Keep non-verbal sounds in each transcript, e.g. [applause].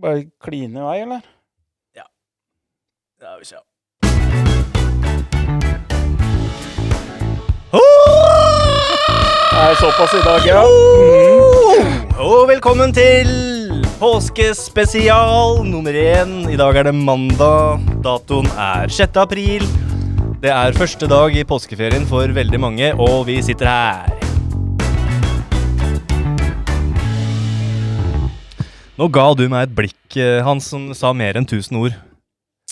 Bare kline i vei, eller? Ja, vi se. Det er såpass i dag, ja. Mm. Og velkommen til påskespesial nummer én. I dag er det mandag. Datoen er 6. april. Det er første dag i påskeferien for veldig mange, og vi sitter her. Nå ga du meg et blikk, Hans, han som sa mer enn 1000 ord.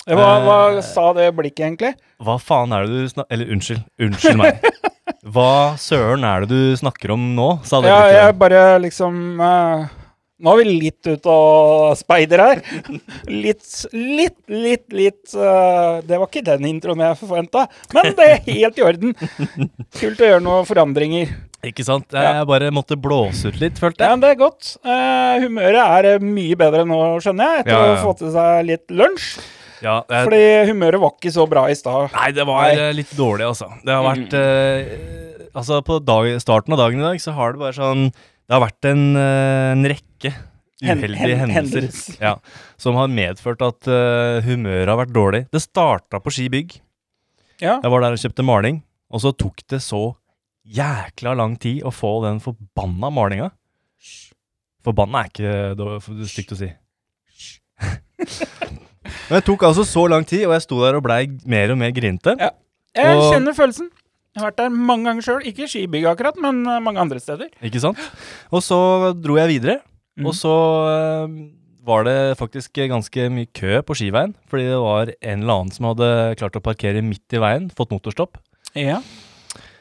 Hva, hva sa det blikket, egentlig? Hva faen er det du snakker Eller unnskyld. Unnskyld meg. [laughs] Hva søren er det du snakker om nå? sa det Ja, blikket. jeg bare liksom uh, Nå er vi litt ute og speider her. Litt, litt, litt, litt uh, Det var ikke den introen jeg forventa, men det er helt i orden. [laughs] Kult å gjøre noen forandringer. Ikke sant? Jeg, bare måtte blåse ut litt, følte jeg. Ja, men det er godt. Uh, humøret er eh, mye bedre nå, skjønner jeg, etter Ja, ja, å ja. til seg litt lunsj. Ja, jeg, Fordi humøret var ikke så bra i stad. Nei, det var Nei. eh, litt dårlig, altså. Det har vært uh, Altså, på dag, starten av dagen i dag så har det bare sånn Det har vært en, uh, en rekke uheldige hen- hendelser hendelser. [laughs] ja, som har medført at humøret har vært dårlig. Det starta på Ski Bygg. Ja. Jeg var der og kjøpte maling, og så tok det så jækla lang tid å få den forbanna malinga. Forbanna er ikke det stygt å si. [laughs] Men det tok altså så lang tid, og jeg sto der og blei mer og mer grinete. Ja. Jeg Og- kjenner følelsen. Jeg har vært der mange ganger sjøl. Ikke i skibygg akkurat, men eh, mange andre steder. Ikke sant? Og så dro jeg videre, mm. og så eh, var det faktisk ganske mye kø på skiveien, fordi det var en eller annen som hadde klart å parkere midt i veien, fått motorstopp. Ja.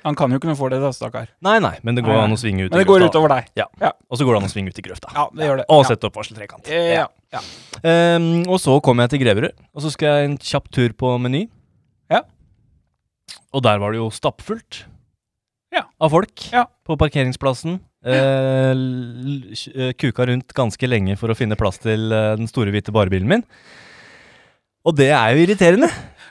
Han kan jo ikke noe for det, da, stakkar. Nei, nei, men det går Nei, nei. an å svinge ut Men i det går utover deg. Ja. Ja. Og så går det an å svinge ut i grøfta. Ja, det gjør det. Og sette opp varseltrekant. Ja. ja. Um, og så kom jeg til Greverud, og så skal jeg en kjapp tur på Meny. Ja. Og der var det jo stappfullt Ja. av folk Ja. på parkeringsplassen. Eh, eh, kuka rundt ganske lenge for å finne plass til eh, den store hvite barebilen min. Og det er jo irriterende.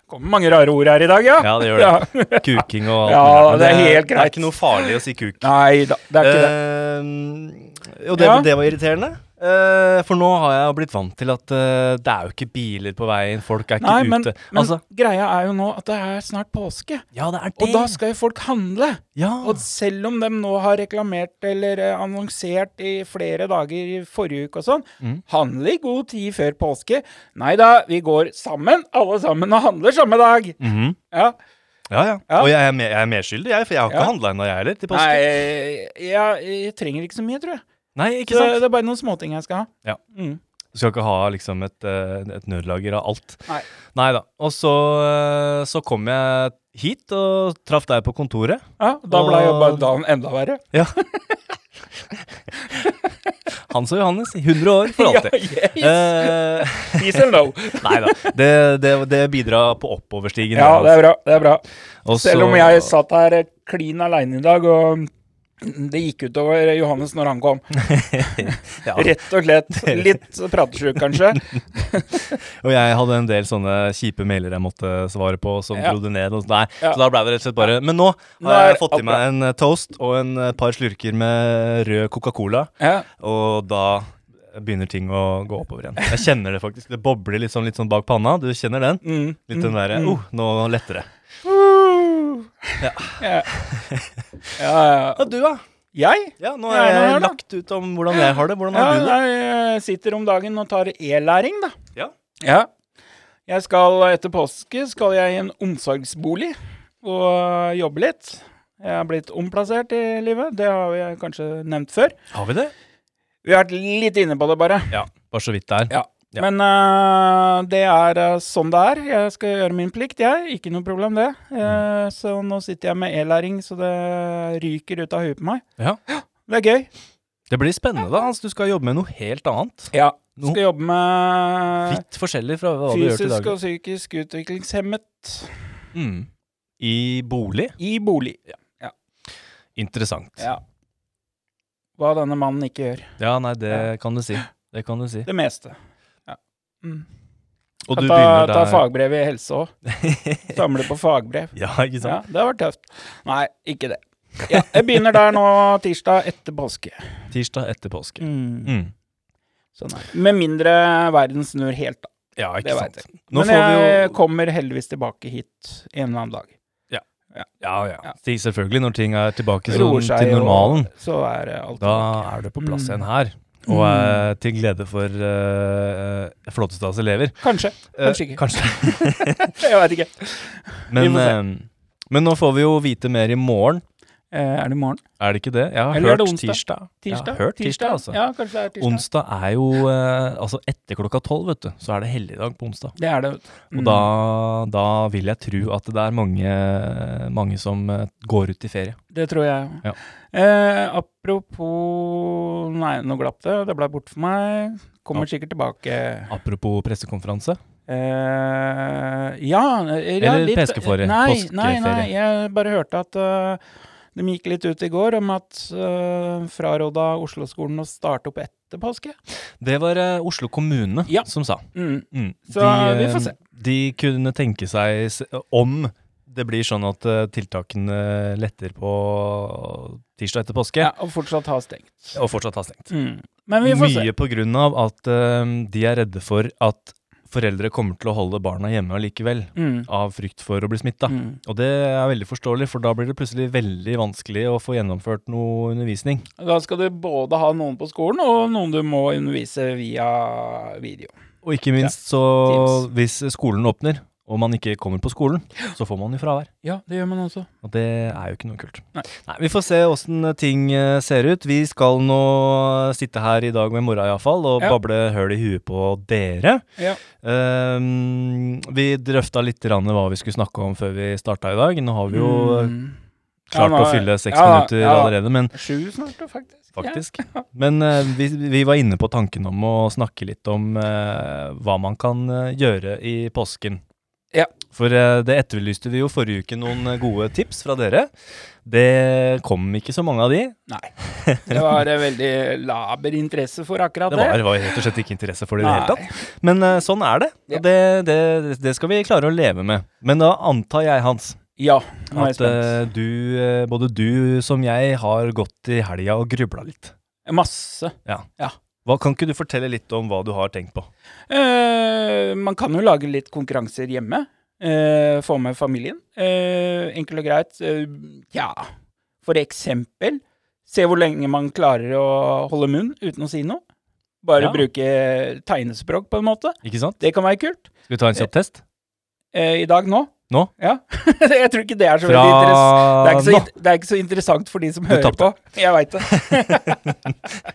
Kommer mange rare ord her i dag, ja. Ja, det gjør det. Ja. [laughs] Kuking og alt Ja, mulig. Det er helt greit. Det er ikke noe farlig å si kuk. Nei da, det er ikke det. Eh, og det, Ja. det var irriterende. Eh, for nå har jeg blitt vant til at uh, det er jo ikke biler på veien, folk er ikke Nei, men, ute. men altså, greia er jo nå at det er snart påske. ja, det er det. Og da skal jo folk handle. ja. Og selv om de nå har reklamert eller eh, annonsert i flere dager i forrige uke og sånn, Mhm. handle i god tid før påske. Nei da, vi går sammen, alle sammen, og handler samme dag. Mhm. Ja. ja, ja. Ja. Og jeg er, med, jeg er medskyldig, jeg, for jeg har ikke Ja. handla ennå, jeg heller, til påske. Nei, jeg, jeg trenger ikke så mye, tror jeg. Nei, ikke Så sant? det er bare noen småting jeg skal ha. Ja. Mm. Du skal ikke ha liksom et, eh, et nødlager av alt. Nei. Da. Og så, eh, så kom jeg hit og traff deg på kontoret. Ja, da ble jo bare dagen enda verre. [laughs] Ja. Hans og Johannes i 100 år for alltid. [laughs] Ja, yes. Uh, Yes and no. [laughs] nei da. Det, det, det bidrar på oppoverstigen. Ja, det er bra. det er bra. Også... Selv om jeg satt her klin aleine i dag, og det gikk utover Johannes når han kom. [laughs] ja. Rett og slett. Litt pratesjuk, kanskje. [laughs] Og jeg hadde en del sånne kjipe mailer jeg måtte svare på, som Ja. grodde ned. Ja. Så da ble det rett og slett bare Men nå har jeg fått i meg en eh, toast og en eh, par slurker med rød Coca-Cola, Ja. og da begynner ting å gå oppover igjen. Jeg kjenner det faktisk. Det bobler litt sånn, litt sånn bak panna. Du kjenner den? Mm. Litt den derre mm. oh, nå letter det. Ja. Ja. ja, ja. Og du, da? Jeg? Ja, nå Ja, har nå jeg det. lagt ut om hvordan jeg har det. Hvordan Ja, har du det? jeg sitter om dagen og tar e-læring, da. Ja. Ja. Jeg skal etter påske skal jeg i en omsorgsbolig og jobbe litt. Jeg er blitt omplassert i livet. Det har vi kanskje nevnt før. Har vi det? Vi har vært litt inne på det, bare. Ja. Bare så vidt der. Ja. Ja. Men uh, det er øh, sånn det er. Jeg skal gjøre min plikt, jeg. Ikke noe problem, det. Eh, så nå sitter jeg med e-læring så det ryker ut av huet på meg. Ja. Det er gøy. Det blir spennende, da. Altså, du skal jobbe med noe helt annet. Ja. No. Skal jobbe med Litt forskjellig fra hva du gjør til fysisk og psykisk utviklingshemmet Mm. I bolig? i bolig. Interessant. Ja, Ja. Hva denne mannen ikke gjør. Ja, nei, det Ja. kan du si. Det kan du si. Det meste. Mm. Og du ta, ta fagbrev i helse òg. [laughs] Samle på fagbrev. Ja, ikke Ja, det har vært tøft. Nei, ikke det. Ja, jeg begynner der nå tirsdag etter påske. Tirsdag etter påske. Mm. Mm. Sånn. Med mindre verden snur helt, da. Ja, ikke det sant. jeg. Men jeg jo kommer heldigvis tilbake hit en eller annen dag. Ja, ja. Ja. ja. Selvfølgelig, når ting er tilbake til normalen, og så er det alt da er du på plass Mm. igjen her. Og er til glede for uh, Flåttestads elever. Kanskje. Eh, Kanskje ikke. Kanskje. [laughs] Jeg veit ikke. Men, eh, men nå får vi jo vite mer i morgen. Eh, er det i morgen? Er det ikke det? Jeg har Eller er hørt onsdag? tirsdag. Tirsdag? Jeg har hørt tirsdag, altså. Ja, kanskje det er tirsdag. Onsdag er jo eh, Altså etter klokka tolv, vet du, så er det helligdag på onsdag. Det er det. du. Og Mm. da, da vil jeg tro at det er mange, mange som eh, går ut i ferie. Det tror jeg. Ja. Eh, apropos Nei, nå glapp det. Det ble borte for meg. Kommer sikkert tilbake. Apropos pressekonferanse. Eh, ja, eh, ja Eller litt- påskeferie, Nei, nei, nei. Jeg bare hørte at eh, de gikk litt ut i går om at uh, fraråda Oslo-skolen å starte opp etter påske. Det var uh, Oslo kommune Ja. som sa. Mm. Mm. Så vi får eh, se. De kunne tenke seg, om det blir sånn at uh, tiltakene letter på tirsdag etter påske, Ja, og fortsatt ha stengt. og fortsatt ha stengt. Mm. Men vi får Mye på grunn av at uh, de er redde for at foreldre kommer til å holde barna hjemme allikevel. Mm. av frykt for å bli smitta. Mm. Og det er veldig forståelig, for da blir det plutselig veldig vanskelig å få gjennomført noe undervisning. Da skal du både ha noen på skolen, og noen du må undervise via video. Og ikke minst så Teams. hvis skolen åpner, og man ikke kommer på skolen, så får man jo fravær. Ja, det gjør man også. Og det er jo ikke noe kult. Nei. Vi får se åssen ting eh, ser ut. Vi skal nå sitte her i dag med mora iallfall og Ja. bable høl i huet på dere. Ja. Um, vi drøfta litt grann hva vi skulle snakke om før vi starta i dag. Nå har vi jo Mm. klart Ja, nå å fylle seks minutter allerede, men Sju snart, faktisk. faktisk. [laughs] Men uh, vi, vi var inne på tanken om å snakke litt om uh, hva man kan eh, gjøre i påsken. Ja. For eh, det etterlyste vi jo forrige uke noen eh, gode tips fra dere. Det kom ikke så mange av de. Nei. Det var en veldig laber interesse for akkurat Det det. var, det var rett og slett ikke interesse for det i det hele tatt. Men eh, sånn er det. Ja. Det, det, det skal vi klare å leve med. Men da antar jeg, Hans, Ja, nå er jeg at eh, du, eh, både du som jeg har gått i helga og grubla litt. Masse. Hva, kan ikke du fortelle litt om hva du har tenkt på? Eh, man kan jo lage litt konkurranser hjemme. Eh, få med familien. Uh, enkelt og greit. Uh, ja, for eksempel se hvor lenge man klarer å holde munn uten å si noe. Bare Ja. bruke tegnespråk, på en måte. Ikke sant? Det kan være kult. Skal vi ta en kjapp test? I dag nå. Nå? Ja. [laughs] jeg tror ikke det er så Fra veldig interessant. Det det er ikke så interessant for de som Du hører tapte. på. Jeg veit det.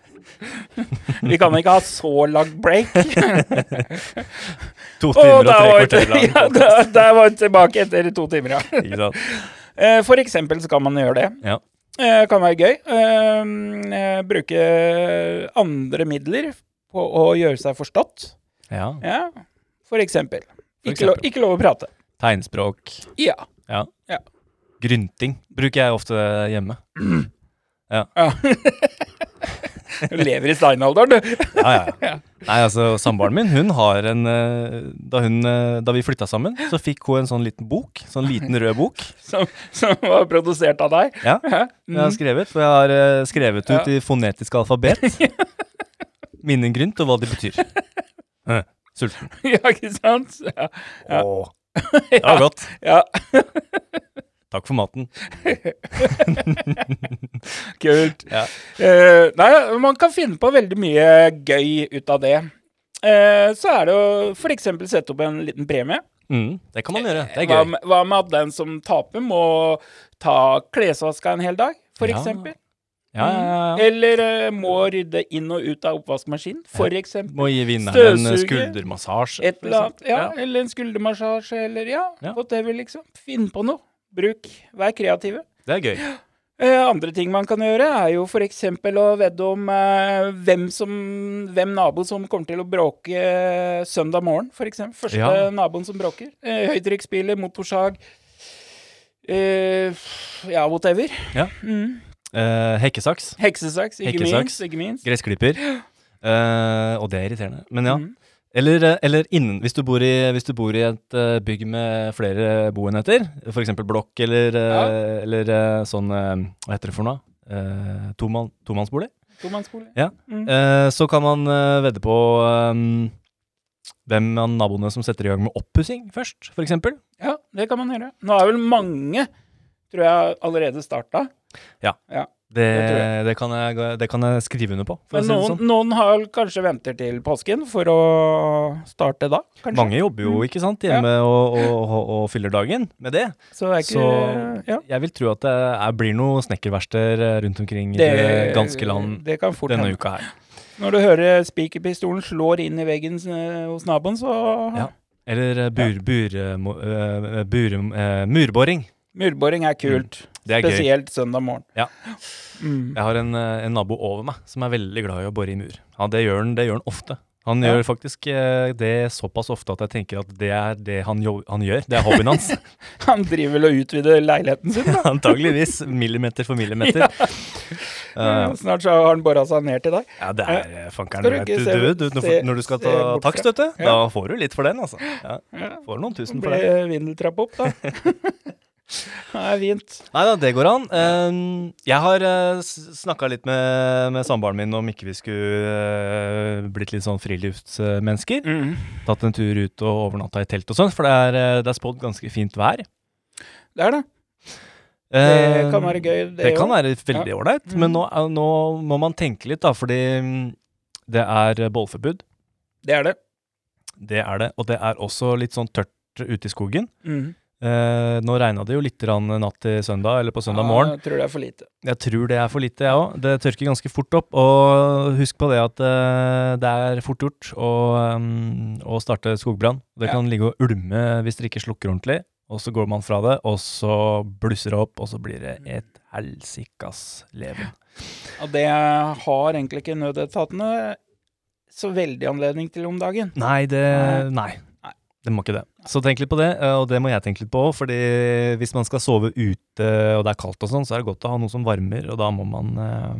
[laughs] [laughs] Vi kan ikke ha så lang break. [laughs] To timer og tre kvarter lang. [laughs] ja, der, der var vi tilbake etter to timer, ja. [laughs] Ikke sant? Eh, For eksempel så kan man gjøre det. Ja. Eh, kan være gøy. Eh, eh, bruke andre midler på å gjøre seg forstått. Ja. Ja, for eksempel. For Ikke, lov, ikke lov å prate. Tegnspråk. Ja. Ja. Ja. Grynting bruker jeg ofte hjemme. [clears throat] Ja. ja. Du lever i steinalderen, du. Ja, ja, ja. Nei, altså, samboeren min, hun har en eh, da, hun, eh, da vi flytta sammen, så fikk hun en sånn liten bok. Sånn liten rød bok. Som, som var produsert av deg. Ja, jeg har Mm. skrevet. For jeg har eh, skrevet ut i fonetisk alfabet [laughs] minnegrynt og hva det betyr. Sulten. ja, ikke sant? Ja. Ja. Åh, [laughs] det var godt. ja. Takk for maten. [laughs] Kult. Ja. Uh, nei, man kan finne på veldig mye gøy ut av det. Uh, så er det å f.eks. sette opp en liten premie. Mm, det kan man gjøre. Det er Hva, gøy. med- hva med at den som taper, må ta klesvaska en hel dag, f.eks.? Ja, ja, ja. Eller uh, må rydde inn og ut av oppvaskmaskinen, f.eks. Må gi vinneren en skuldermassasje. Et eller annet. Ja, eller en skuldermassasje, eller ja, Ja. whatever, liksom. Finn på noe. Bruk. Vær kreative. Det er gøy. Eh, andre ting man kan gjøre, er jo f.eks. å vedde om eh, hvem, som, hvem nabo som kommer til å bråke eh, søndag morgen, f.eks. Første Ja. naboen som bråker. Eh, motorsag Ja, whatever. Ja. Mm. Hekkesaks. Heksesaks, ikke Hekkesaks. minst. Ikke minst. Gressklipper. [gasps] Og det er irriterende. Men ja. Mhm. Eller, eh, eller innen, hvis du bor i, hvis du bor i et eh, bygg med flere boenheter, f.eks. blokk eller, ja. eller eh, sånn eh, Hva heter det for noe? Tomann, tomannsbolig? Tomannsbolig. Ja. Mm. Eh, så kan man eh, vedde på um, hvem av naboene som setter i gang med oppussing først, f.eks. Ja, det kan man gjøre. Nå er vel mange, tror jeg, allerede starta. Ja. tror det, kan jeg, det kan jeg skrive under på. Men det noen, sånn. noen har kanskje venter til påsken for å starte da, kanskje. Mange jobber jo Mm. ikke sant, hjemme og, og, og, og fyller dagen med det. Så det ikke Så ja. jeg vil tro at det er, blir noe snekkerverksteder eh, rundt omkring i det ganske land Det denne uka her. Når du hører spikerpistolen slår inn i veggen eh, hos naboen, så Ja. Eller eh, bur, bur, bur, murboring. Murboring er kult. Det er gøy. Spesielt søndag morgen. Ja. Mm. Jeg har en, eh, en nabo over meg som er veldig glad i å bore i mur. Ja, det gjør han, det gjør han ofte. Han Ja. gjør faktisk eh, det såpass ofte at jeg tenker at det er det han, han gjør. Det er hobbyen hans. [laughs] Han driver vel og utvider leiligheten sin, da. [laughs] Antageligvis millimeter for millimeter. Ja. [laughs] Uh, Snart så har han bora seg ned til deg. ja, det er uh, fankeren. Du du Du, du, når, du skal ta takststøtte, Ja. da får du litt for den, altså. Ja, får noen tusen for det vindeltrapp opp, da. [laughs] er fint. Nei da, det går an. Eh, jeg har uh, snakka litt med, med samboeren min om ikke vi skulle eh, blitt litt sånn friluftsmennesker. Mm. Tatt en tur ut og overnatta i telt og sånn, for det er, eh, det er spådd ganske fint vær. Det er det. Det Eh, kan være gøy, det, Det kan være veldig ålreit, Mhm. men nå, nå må man tenke litt, da, fordi mm, det er bålforbud. Det er det. Det er det. Og det er også litt sånn tørt ute i skogen. Mm. Eh, nå regna det jo litt natt til søndag, eller på søndag Ja, morgen. Jeg tror det er for lite. Jeg tror det er for lite, jeg òg. Det tørker ganske fort opp. Og husk på det at eh, det er fort gjort å, um, å starte skogbrann. Det Ja. kan ligge og ulme hvis dere ikke slukker ordentlig. Og så går man fra det, og så blusser det opp, og så blir det et helsikas leven. Og det har egentlig ikke nødetatene så veldig anledning til om dagen. Nei, det Nei. Det må ikke det. Så tenk litt på det, eh, og det må jeg tenke litt på òg. fordi hvis man skal sove ute og det er kaldt og sånn, så er det godt å ha noe som varmer, og da må man uh,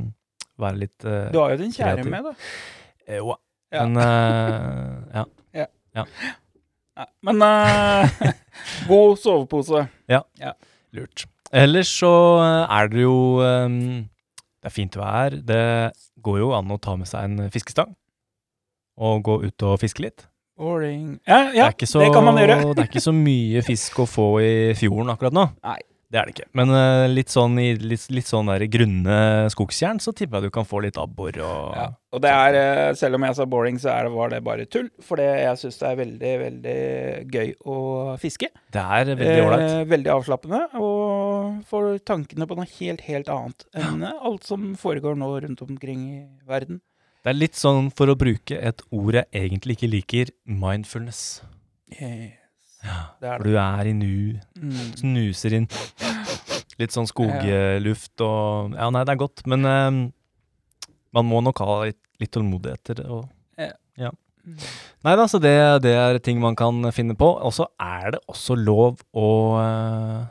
være litt uh, Du har jo din kjære kreativ. med, da. Jo Jo, Ja. men uh, [laughs] ja. Nei, Men eh, [laughs] god sovepose. Lurt. Ellers så er det jo um, Det er fint vær. Det går jo an å ta med seg en fiskestang og gå ut og fiske litt. Boring. Ja, det, ja ikke så, det kan man gjøre. det er ikke så mye fisk å få i fjorden akkurat nå. Nei. Det er det ikke. Men uh, litt sånn i litt, litt sånn der grunne skogstjern, så tipper jeg du kan få litt abbor og Ja. Og det er, uh, selv om jeg sa boring, så er det, var det bare tull. For jeg syns det er veldig, veldig gøy å fiske. Det er veldig ålreit. Eh, veldig avslappende, og får tankene på noe helt, helt annet enn eh, alt som foregår nå rundt omkring i verden. Det er litt sånn, for å bruke et ord jeg egentlig ikke liker, mindfulness. Yes. Ja. Det er For det. du er i nu, Mm. snuser inn. Litt sånn skogluft og Ja, nei, det er godt, men eh, man må nok ha litt, litt tålmodighet. til det, Og, Ja. nei da, så det, det er ting man kan finne på. Og så er det også lov å eh,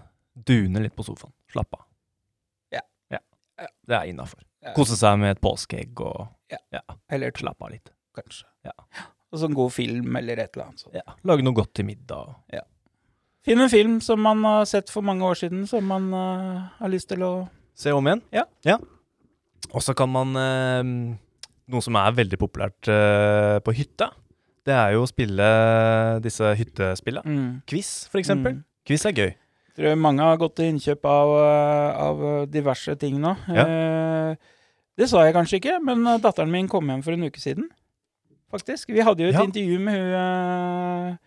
dune litt på sofaen. Slappe av. Ja. ja. Ja. Det er innafor. Ja. Kose seg med et påskeegg og ja. Eller slappe av litt. kanskje. Ja. Og så en god film eller et eller annet sånt. Ja. Lage noe godt til middag. Finn en film som man har sett for mange år siden, som man uh, har lyst til å Se om igjen. Ja. Og så kan man uh, Noe som er veldig populært uh, på hytta, det er jo å spille disse hyttespillene. mm. Quiz, for eksempel. Mm. Quiz er gøy. Jeg Tror mange har gått til innkjøp av, av diverse ting nå. Ja. Eh, det sa jeg kanskje ikke, men eh, datteren min kom hjem for en uke siden. Faktisk. Vi hadde jo et Ja. intervju med hun eh,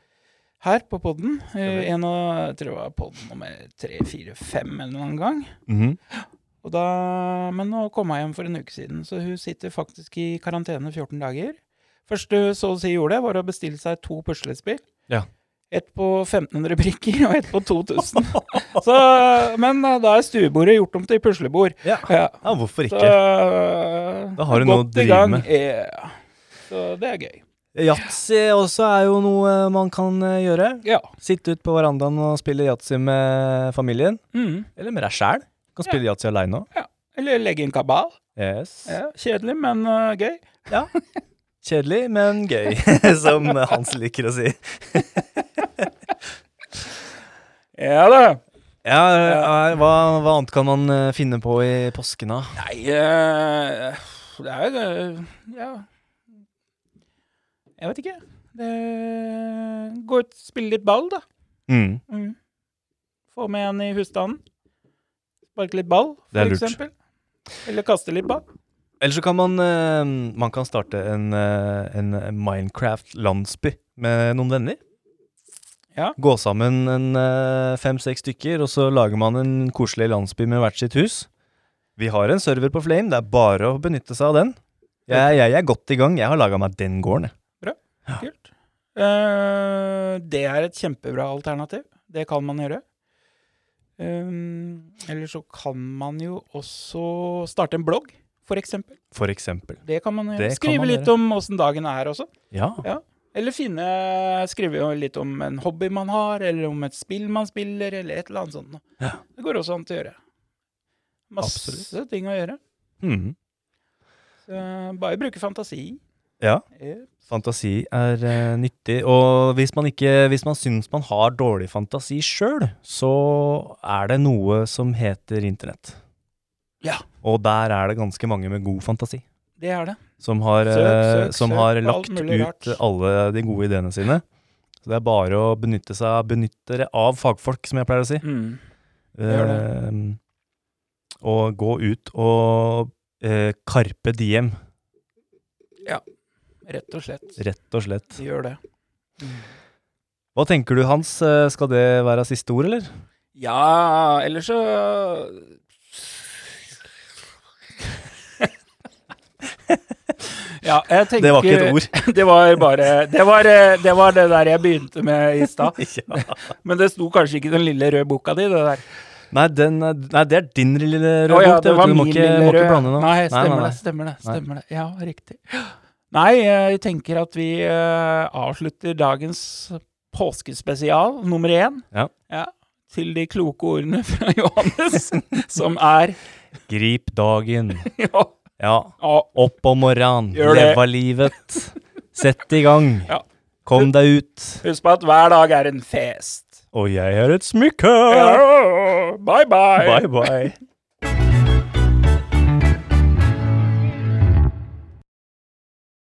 her på podden. Uh, en av, jeg tror det var podden nummer tre, fire, fem eller noen gang. Mhm. Og da, men nå kom hun hjem for en uke siden, så hun sitter faktisk i karantene 14 dager. Første hun så å si gjorde, var å bestille seg to puslespill. Ja. Ett på 1500 brikker og ett på 2000. så, men eh, da er stuebordet gjort om til puslebord. Ja. Ja. ja, hvorfor ikke? Så, Da har du noe å drive med. Ja. Så det er gøy. Yatzy også er jo noe man kan eh, gjøre. Ja. Sitte ut på verandaen og spille yatzy med familien. Mm. Eller med deg sjæl. Kan spille yatzy aleine òg. Eller legge inn kabal. Yes. Ja, kjedelig, men uh, gøy. [laughs] Kjedelig, men gøy, [laughs] som Hans liker å si. [laughs] Ja da. Ja, eh, hva, hva annet kan man eh, finne på i påsken, da? Nei eh, det er jo eh, Ja. Jeg vet ikke. Det Gå ut, spille litt ball, da. Mm. Mm. Få med en i husstanden. Sparke litt ball, for eksempel. Eller kaste litt ball. Eller så kan man, eh, man kan starte en, eh, en Minecraft-landsby med noen venner. Ja. Gå sammen en eh, fem-seks stykker, og så lager man en koselig landsby med hvert sitt hus. Vi har en server på Flame, det er bare å benytte seg av den. Jeg, jeg er godt i gang. Jeg har laga meg den gården. jeg. Kult. Uh, det er et kjempebra alternativ. Det kan man gjøre. Um, eller så kan man jo også starte en blogg, for eksempel. For eksempel. Det kan man gjøre. Skrive litt om åssen dagen er også. Ja. Eller finne Skrive litt om en hobby man har, eller om et spill man spiller, eller et eller annet sånt. Ja. Det går også an til å gjøre. Masse Absolutt. ting å gjøre. Mhm. Så bare bruke fantasi. ja. Fantasi er uh, nyttig, og hvis man ikke Hvis man syns man har dårlig fantasi sjøl, så er det noe som heter internett. Ja. Og der er det ganske mange med god fantasi. Det er det. Som har, Søk, eh, søk, som søk har lagt ut rart. alle de gode ideene sine. Så det er bare å benytte seg benyttere av fagfolk, som jeg pleier å si. Mm. Eh, og gå ut og eh, karpe diem, Rett og slett. rett og slett. Gjør det. Hva tenker du, Hans? Skal det være siste ord, eller? Ja, ellers så Ja, tenker Det var ikke et ord. [laughs] Det var bare Det var eh, det, var det der jeg begynte med i stad. [laughs] ja. Men det sto kanskje ikke i den lille røde boka di, det der. Nei, den, er- nei, det er din lille røde oh, ja, bok. det var du. Du må ikke, må ikke blande. Nei, stemmer nei, nei. det. Stemmer det. Stemmer det. Ja, riktig. Nei, jeg tenker at vi uh, avslutter dagens påskespesial nummer én. Ja. Til de kloke ordene fra Johannes, [laughs] som er Grip dagen. ja, Ja. Opp om morgenen. Leva livet. Sett i gang. Ja. Kom deg ut. Husk på at hver dag er en fest. Og jeg er et smykke. Ja, bye, bye. Bye, bye.